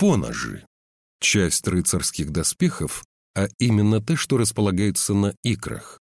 поножи. Часть рыцарских доспехов, а именно те, что располагаются на икрах,